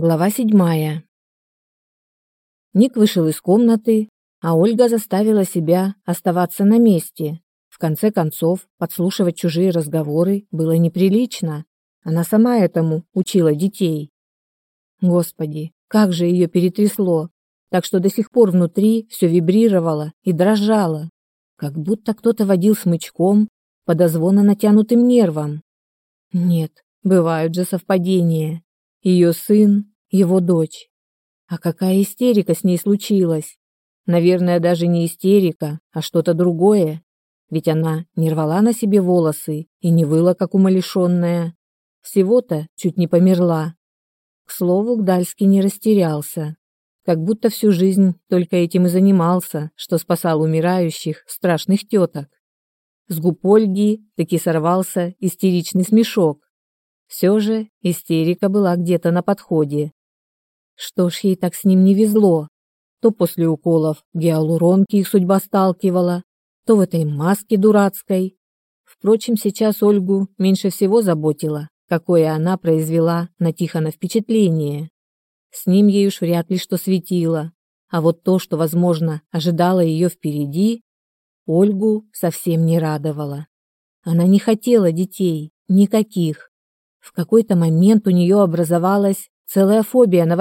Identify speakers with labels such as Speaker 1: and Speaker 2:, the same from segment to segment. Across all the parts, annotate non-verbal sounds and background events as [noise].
Speaker 1: Глава седьмая. Ник вышел из комнаты, а Ольга заставила себя оставаться на месте. В конце концов, подслушивать чужие разговоры было неприлично. Она сама этому учила детей. Господи, как же ее перетрясло, так что до сих пор внутри все вибрировало и дрожало, как будто кто-то водил смычком по дозвона натянутым нервам. Нет, бывают же совпадения. Ее сын, его дочь. А какая истерика с ней случилась? Наверное, даже не истерика, а что-то другое. Ведь она не рвала на себе волосы и не выла, как умалишенная. Всего-то чуть не померла. К слову, Гдальский не растерялся. Как будто всю жизнь только этим и занимался, что спасал умирающих, страшных теток. С губ Ольги таки сорвался истеричный смешок. Все же истерика была где-то на подходе. Что ж ей так с ним не везло? То после уколов гиалуронки их судьба сталкивала, то в этой маске дурацкой. Впрочем, сейчас Ольгу меньше всего заботило, какое она произвела на Тихона впечатление. С ним ей уж вряд ли что светило, а вот то, что, возможно, ожидало ее впереди, Ольгу совсем не радовало. Она не хотела детей, никаких. В какой-то момент у нее образовалась целая фобия на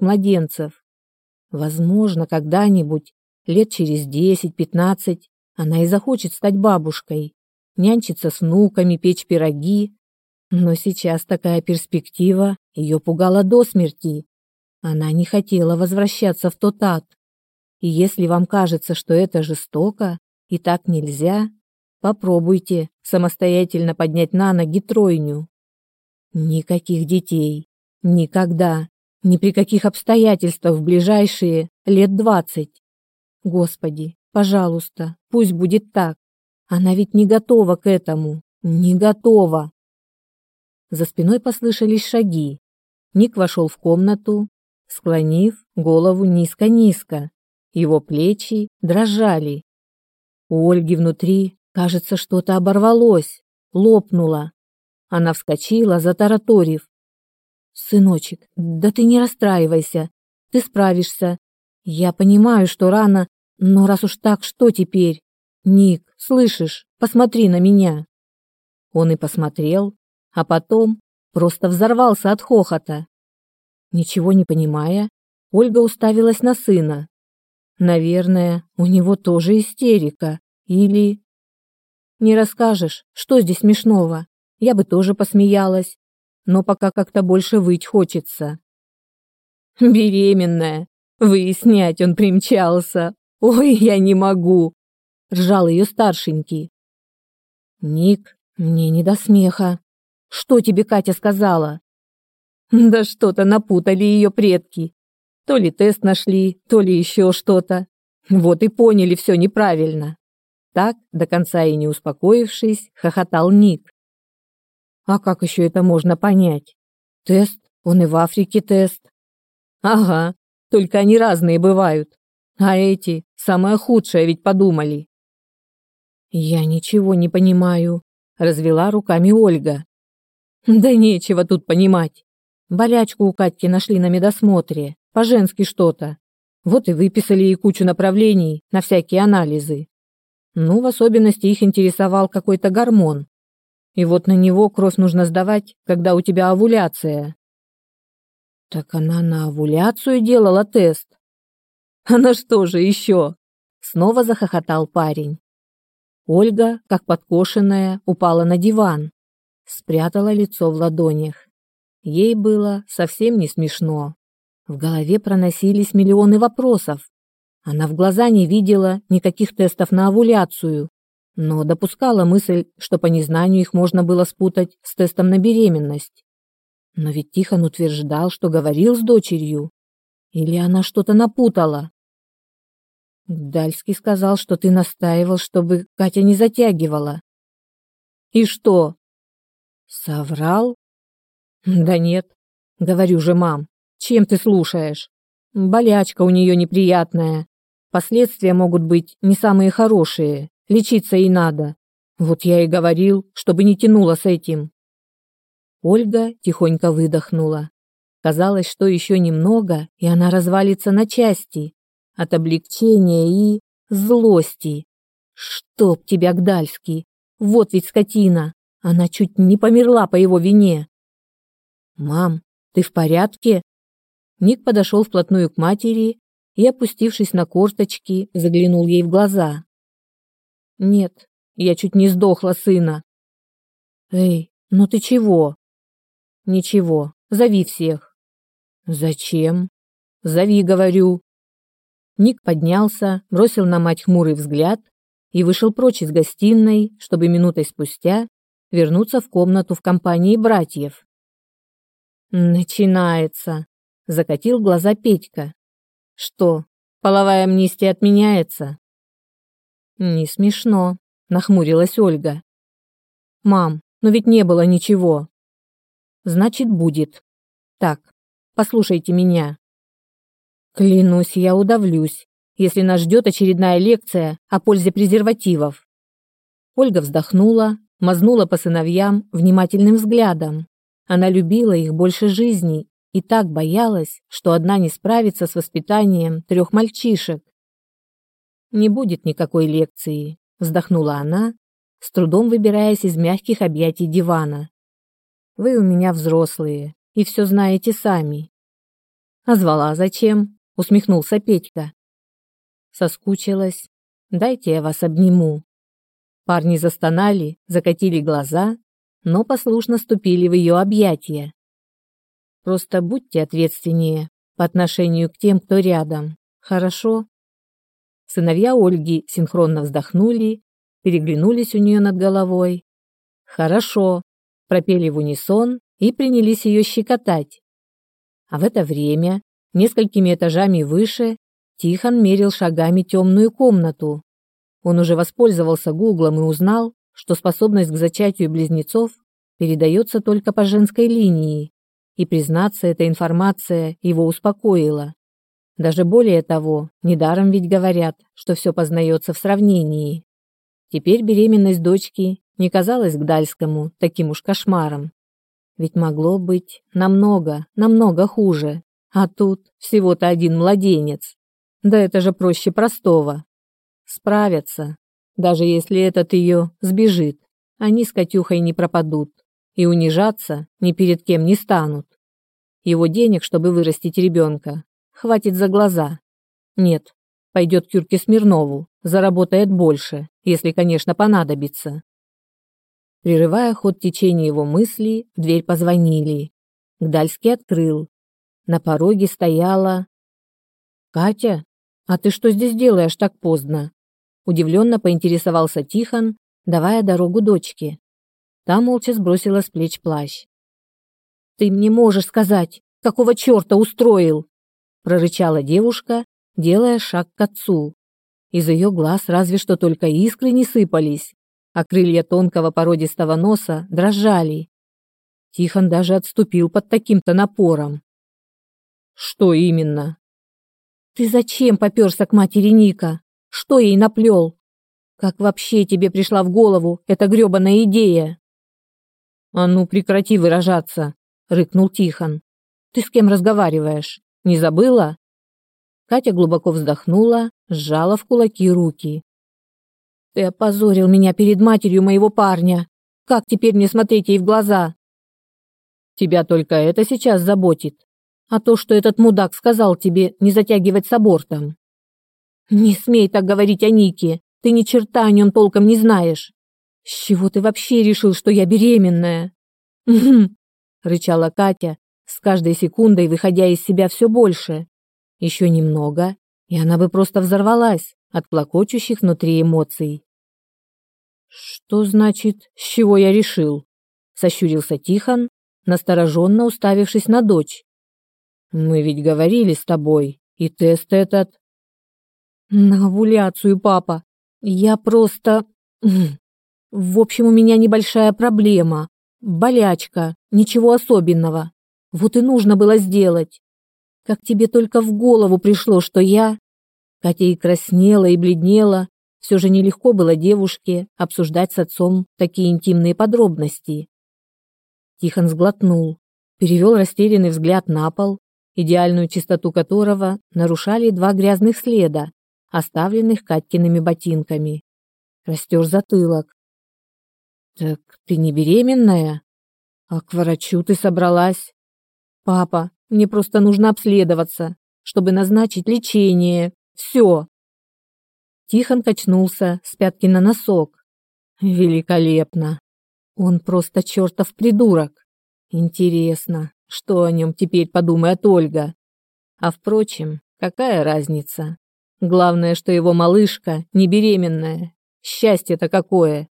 Speaker 1: младенцев. Возможно, когда-нибудь, лет через 10-15, она и захочет стать бабушкой, нянчиться с внуками, печь пироги. Но сейчас такая перспектива ее пугала до смерти. Она не хотела возвращаться в тот ад. И если вам кажется, что это жестоко и так нельзя, попробуйте самостоятельно поднять на ноги тройню. Никаких детей. Никогда. Ни при каких обстоятельствах в ближайшие лет двадцать. Господи, пожалуйста, пусть будет так. Она ведь не готова к этому. Не готова. За спиной послышались шаги. Ник вошел в комнату, склонив голову низко-низко. Его плечи дрожали. У Ольги внутри, кажется, что-то оборвалось, лопнуло. Она вскочила, затараторив. «Сыночек, да ты не расстраивайся. Ты справишься. Я понимаю, что рано, но раз уж так, что теперь? Ник, слышишь, посмотри на меня». Он и посмотрел, а потом просто взорвался от хохота. Ничего не понимая, Ольга уставилась на сына. Наверное, у него тоже истерика. Или... Не расскажешь, что здесь смешного? Я бы тоже посмеялась, но пока как-то больше выть хочется. Беременная. Выяснять он примчался. Ой, я не могу. Ржал ее старшенький. Ник, мне не до смеха. Что тебе Катя сказала? Да что-то напутали ее предки. То ли тест нашли, то ли еще что-то. Вот и поняли все неправильно. Так, до конца и не успокоившись, хохотал Ник. А как еще это можно понять? Тест? Он и в Африке тест. Ага, только они разные бывают. А эти, самое худшее ведь подумали. Я ничего не понимаю, развела руками Ольга. Да нечего тут понимать. Болячку у Катьки нашли на медосмотре, по-женски что-то. Вот и выписали ей кучу направлений на всякие анализы. Ну, в особенности их интересовал какой-то гормон, и вот на него кровь нужно сдавать, когда у тебя овуляция. Так она на овуляцию делала тест. Она что же еще? Снова захохотал парень. Ольга, как подкошенная, упала на диван, спрятала лицо в ладонях. Ей было совсем не смешно. В голове проносились миллионы вопросов. Она в глаза не видела никаких тестов на овуляцию, но допускала мысль, что по незнанию их можно было спутать с тестом на беременность. Но ведь Тихон утверждал, что говорил с дочерью. Или она что-то напутала? Дальский сказал, что ты настаивал, чтобы Катя не затягивала. И что? Соврал? Да нет. Говорю же, мам, чем ты слушаешь? Болячка у нее неприятная. Последствия могут быть не самые хорошие. Лечиться и надо. Вот я и говорил, чтобы не тянуло с этим. Ольга тихонько выдохнула. Казалось, что еще немного, и она развалится на части. От облегчения и злости. Чтоб тебя, Гдальский! Вот ведь скотина! Она чуть не померла по его вине. «Мам, ты в порядке?» Ник подошел вплотную к матери и, опустившись на корточки, заглянул ей в глаза. «Нет, я чуть не сдохла сына». «Эй, ну ты чего?» «Ничего, зови всех». «Зачем?» «Зови, говорю». Ник поднялся, бросил на мать хмурый взгляд и вышел прочь из гостиной, чтобы минутой спустя вернуться в комнату в компании братьев. «Начинается», — закатил глаза Петька. «Что, половая амнистия отменяется?» «Не смешно», — нахмурилась Ольга. «Мам, но ведь не было ничего». «Значит, будет. Так, послушайте меня. Клянусь, я удавлюсь, если нас ждет очередная лекция о пользе презервативов. Ольга вздохнула, мазнула по сыновьям внимательным взглядом. Она любила их больше жизни и так боялась, что одна не справится с воспитанием трех мальчишек. «Не будет никакой лекции», — вздохнула она, с трудом выбираясь из мягких объятий дивана. «Вы у меня взрослые и все знаете сами». «А звала зачем?» усмехнулся Петька. Соскучилась. Дайте я вас обниму. Парни застонали, закатили глаза, но послушно ступили в ее объятия. Просто будьте ответственнее по отношению к тем, кто рядом. Хорошо? Сыновья Ольги синхронно вздохнули, переглянулись у нее над головой. Хорошо, пропели в унисон и принялись ее щекотать. А в это время Несколькими этажами выше Тихон мерил шагами темную комнату. Он уже воспользовался гуглом и узнал, что способность к зачатию близнецов передается только по женской линии, и, признаться, эта информация его успокоила. Даже более того, недаром ведь говорят, что все познается в сравнении. Теперь беременность дочки не казалась Гдальскому таким уж кошмаром. Ведь могло быть намного, намного хуже. А тут всего-то один младенец. Да это же проще простого. Справятся, даже если этот ее сбежит. Они с Катюхой не пропадут и унижаться ни перед кем не станут. Его денег, чтобы вырастить ребенка, хватит за глаза. Нет, пойдет к Юрке Смирнову, заработает больше, если, конечно, понадобится. Прерывая ход течения его мыслей, в дверь позвонили. Гдальский открыл, на пороге стояла... «Катя, а ты что здесь делаешь так поздно?» Удивленно поинтересовался Тихон, давая дорогу дочке. Та молча сбросила с плеч плащ. «Ты мне можешь сказать, какого черта устроил?» Прорычала девушка, делая шаг к отцу. Из ее глаз разве что только искры не сыпались, а крылья тонкого породистого носа дрожали. Тихон даже отступил под таким-то напором. Что именно? Ты зачем попёрся к матери Ника? Что ей наплел? Как вообще тебе пришла в голову эта грёбаная идея? А ну прекрати выражаться, рыкнул Тихон. Ты с кем разговариваешь? Не забыла? Катя глубоко вздохнула, сжала в кулаки руки. Ты опозорил меня перед матерью моего парня. Как теперь мне смотреть ей в глаза? Тебя только это сейчас заботит а то, что этот мудак сказал тебе не затягивать с абортом. Не смей так говорить о Нике. Ты ни черта о нем толком не знаешь. С чего ты вообще решил, что я беременная? Угу, рычала Катя, с каждой секундой выходя из себя все больше. Еще немного, и она бы просто взорвалась от плакочущих внутри эмоций. Что значит, с чего я решил? сощурился Тихон, настороженно уставившись на дочь. Мы ведь говорили с тобой, и тест этот... На овуляцию, папа. Я просто... [clears throat] В общем, у меня небольшая проблема. Болячка. Ничего особенного. Вот и нужно было сделать. Как тебе только в голову пришло, что я... Катя и краснела, и бледнела. Все же нелегко было девушке обсуждать с отцом такие интимные подробности. Тихон сглотнул. перевел растерянный взгляд на пол, идеальную чистоту которого нарушали два грязных следа, оставленных Катькиными ботинками. Растер затылок. «Так ты не беременная? А к врачу ты собралась?» «Папа, мне просто нужно обследоваться, чтобы назначить лечение. Все!» Тихон качнулся с пятки на носок. «Великолепно! Он просто чертов придурок! Интересно, что о нем теперь подумает Ольга? А впрочем, какая разница? Главное, что его малышка не беременная. Счастье-то какое!»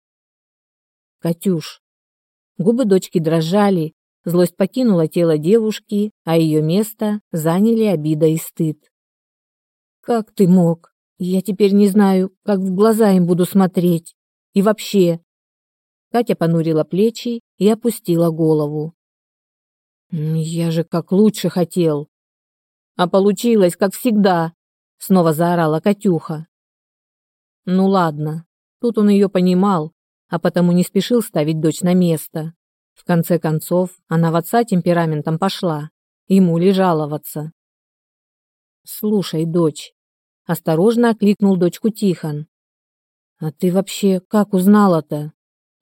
Speaker 1: «Катюш!» Губы дочки дрожали, Злость покинула тело девушки, а ее место заняли обида и стыд. «Как ты мог? Я теперь не знаю, как в глаза им буду смотреть. И вообще...» Катя понурила плечи и опустила голову. «Я же как лучше хотел!» «А получилось, как всегда!» Снова заорала Катюха. «Ну ладно, тут он ее понимал, а потому не спешил ставить дочь на место. В конце концов, она в отца темпераментом пошла. Ему ли жаловаться? «Слушай, дочь», — осторожно окликнул дочку Тихон. «А ты вообще как узнала-то?»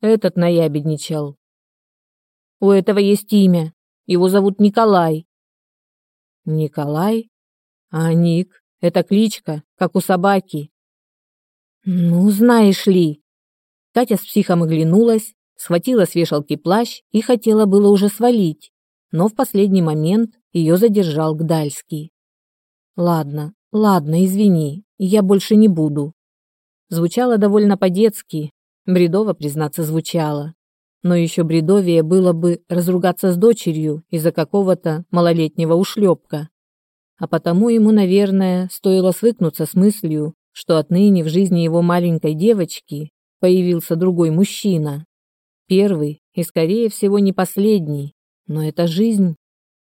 Speaker 1: Этот наябедничал. «У этого есть имя. Его зовут Николай». «Николай? А Ник — это кличка, как у собаки». «Ну, знаешь ли». Катя с психом оглянулась, схватила с вешалки плащ и хотела было уже свалить, но в последний момент ее задержал Гдальский. «Ладно, ладно, извини, я больше не буду». Звучало довольно по-детски, бредово, признаться, звучало. Но еще бредовее было бы разругаться с дочерью из-за какого-то малолетнего ушлепка. А потому ему, наверное, стоило свыкнуться с мыслью, что отныне в жизни его маленькой девочки появился другой мужчина. Первый и, скорее всего, не последний. Но это жизнь.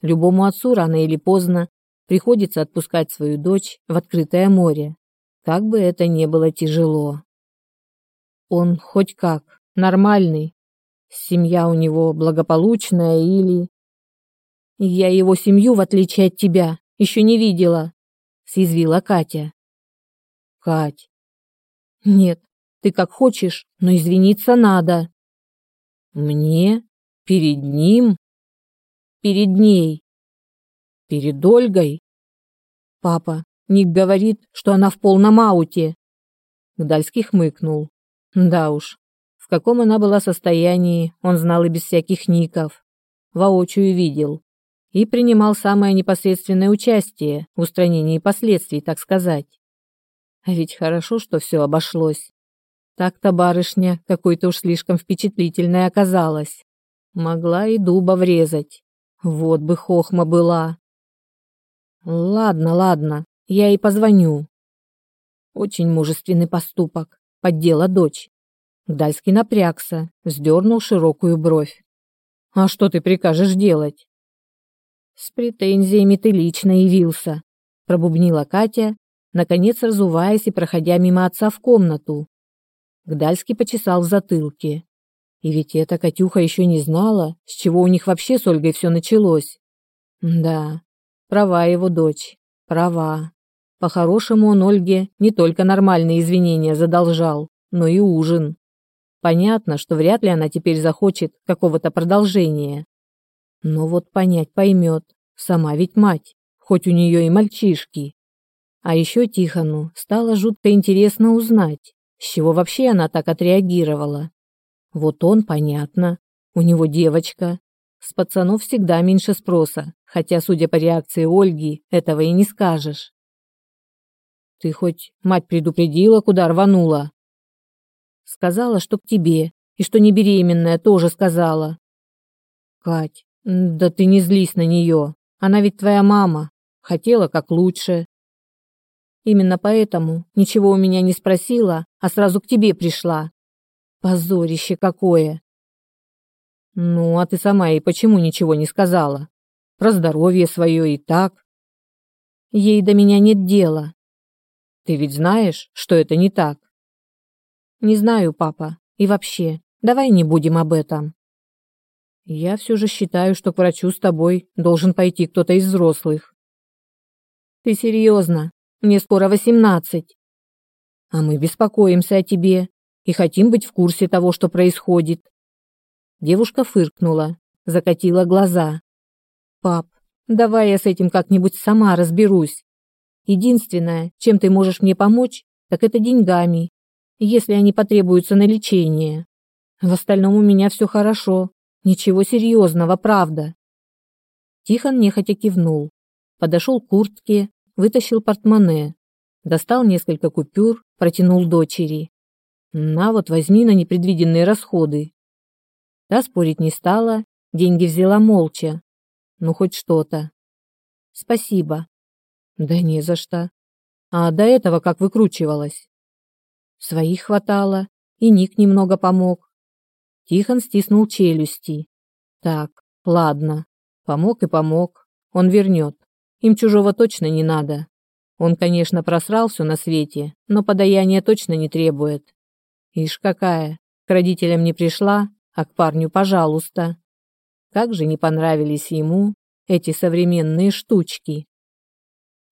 Speaker 1: Любому отцу рано или поздно приходится отпускать свою дочь в открытое море, как бы это ни было тяжело. Он хоть как, нормальный. Семья у него благополучная или... Я его семью, в отличие от тебя, еще не видела, съязвила Катя. Кать. Нет, ты как хочешь, но извиниться надо. Мне? Перед ним? Перед ней? Перед Ольгой? Папа, Ник говорит, что она в полном ауте. Гдальский хмыкнул. Да уж, в каком она была состоянии, он знал и без всяких ников. Воочию видел. И принимал самое непосредственное участие в устранении последствий, так сказать. А ведь хорошо, что все обошлось. Так-то барышня какой-то уж слишком впечатлительной оказалась. Могла и дуба врезать. Вот бы хохма была. Ладно, ладно, я и позвоню. Очень мужественный поступок. Поддела дочь. Дальский напрягся, вздернул широкую бровь. А что ты прикажешь делать? С претензиями ты лично явился, пробубнила Катя, наконец разуваясь и проходя мимо отца в комнату, Гдальский почесал в затылке. И ведь эта Катюха еще не знала, с чего у них вообще с Ольгой все началось. Да, права его дочь, права. По-хорошему он Ольге не только нормальные извинения задолжал, но и ужин. Понятно, что вряд ли она теперь захочет какого-то продолжения. Но вот понять поймет, сама ведь мать, хоть у нее и мальчишки. А еще Тихону стало жутко интересно узнать, с чего вообще она так отреагировала? Вот он, понятно. У него девочка. С пацанов всегда меньше спроса, хотя, судя по реакции Ольги, этого и не скажешь. Ты хоть мать предупредила, куда рванула? Сказала, что к тебе, и что не беременная тоже сказала. Кать, да ты не злись на нее. Она ведь твоя мама. Хотела как лучше. Именно поэтому ничего у меня не спросила, а сразу к тебе пришла. Позорище какое. Ну, а ты сама и почему ничего не сказала? Про здоровье свое и так. Ей до меня нет дела. Ты ведь знаешь, что это не так? Не знаю, папа. И вообще, давай не будем об этом. Я все же считаю, что к врачу с тобой должен пойти кто-то из взрослых. Ты серьезно? Мне скоро восемнадцать. А мы беспокоимся о тебе и хотим быть в курсе того, что происходит. Девушка фыркнула, закатила глаза. Пап, давай я с этим как-нибудь сама разберусь. Единственное, чем ты можешь мне помочь, так это деньгами, если они потребуются на лечение. В остальном у меня все хорошо, ничего серьезного, правда. Тихон нехотя кивнул, подошел к куртке, вытащил портмоне, достал несколько купюр, протянул дочери. «На вот, возьми на непредвиденные расходы». Та спорить не стала, деньги взяла молча. Ну, хоть что-то. «Спасибо». «Да не за что. А до этого как выкручивалась?» «Своих хватало, и Ник немного помог. Тихон стиснул челюсти. Так, ладно. Помог и помог. Он вернет. Им чужого точно не надо. Он, конечно, просрал все на свете, но подаяние точно не требует. Ишь какая, к родителям не пришла, а к парню пожалуйста. Как же не понравились ему эти современные штучки.